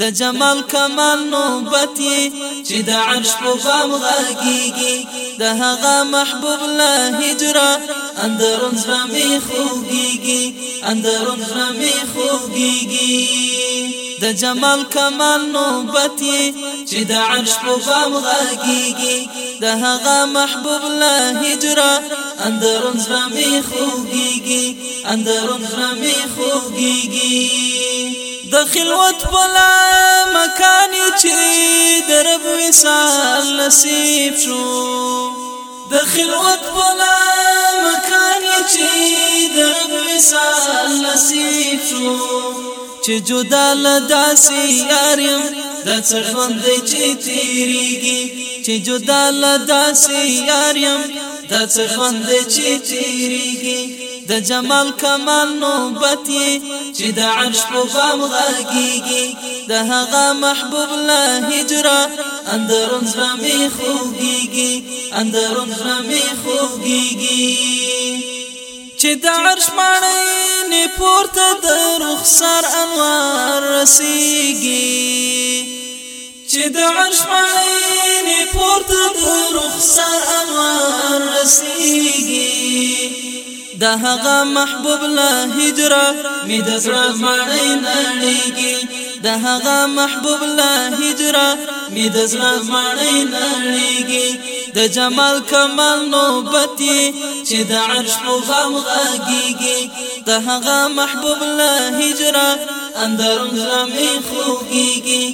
د جمال کمال نوبت چې د عرش په بام غږیږي د هغه محبوب له هجره اندرون زړه مې خوږیږي اندرون زړه مې خوږیږي د جمال کمال نوبت چې د عرش په بام غږیږي د هغه محبوب له هجره اندرون زړه مې خوږیږي اندرون زړه مې خوږیږي د خلوت بلا مکان چې د رب وصال نصیب شو د خلوت بلا مکان چې د رب وصال نصیب شو چې جدا لداسي یارم د څرګند چې تیریږي چې جدا لداسي یارم د څرګند چې تیریږي د جمال کمال نوبت چې د عرش په بام غږیږي د هغه محبوب لا هجرا اندرون زرمې خوږیږي اندرون زرمې خوږیږي چې د عرش مړی نه پورته د رخسار انوار رسیږي چې د عرش مړی نه پورته د رخسار انوار رسیږي د هغه محبوب له هجره می د زړه مړی نړیږي د هغه محبوب له هجره می د زړه مړی نړیږي د جمال کمال نوبتي چې د عرش مغام غږیږي د هغه محبوب له هجره اندرون زمي خوږیږي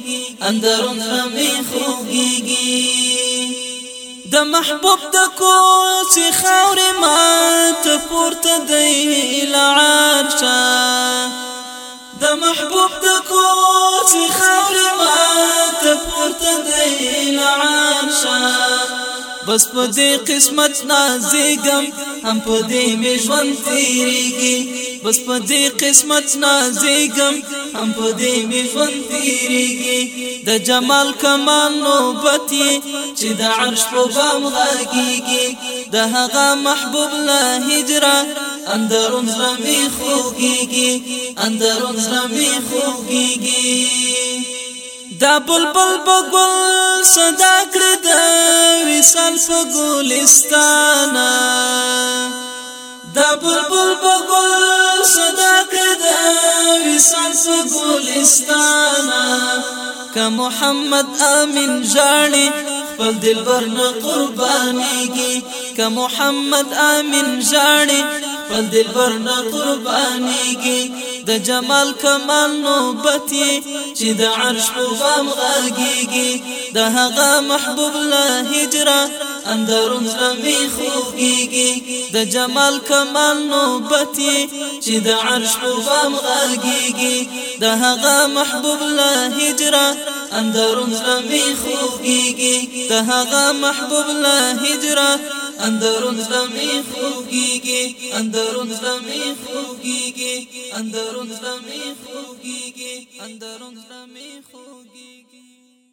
اندرون زمي خوږیږي د محبوب د کوڅې خاورې ما پورته دی لعرشا د محبوب د کوڅ خاورې ماته پورته دی لعرشا بس په دې قسمت نازېږم هم په دې مې ژوند تیریږي بس په دې قسمت نازېږم هم په دې مې ژوند تیریږي د جمال کمال نوبتي چې د عرش په بام غږیږي د هغه محبوب له هجره اندرون زرمي خوږیږي اندرون زرمي خوږیږي دا بلبل بګل صدا کړ د وصال په ګلستان دا بلبل بګل صدا کړ د وصال په ګلستان که محمد امین جاړي خپل دلبر نه قربانيږي که محمد امین جاړي خپل دلبر نه قربانيږي د جمال کمال نوبتي چې د عرش په غم غاګيږي د هغه محبوب له هجره اندرون زلمی خوږیږي د جمال کمال نوبتي چې د عرش په بام غږیږي د هغه محبوب له هجره اندرون زلمی خوږیږي د هغه محبوب له هجره اندرون زلمی خوږیږي اندرون زلمی خوږیږي اندرون زلمی خوږیږي اندرون زلمی خوږیږي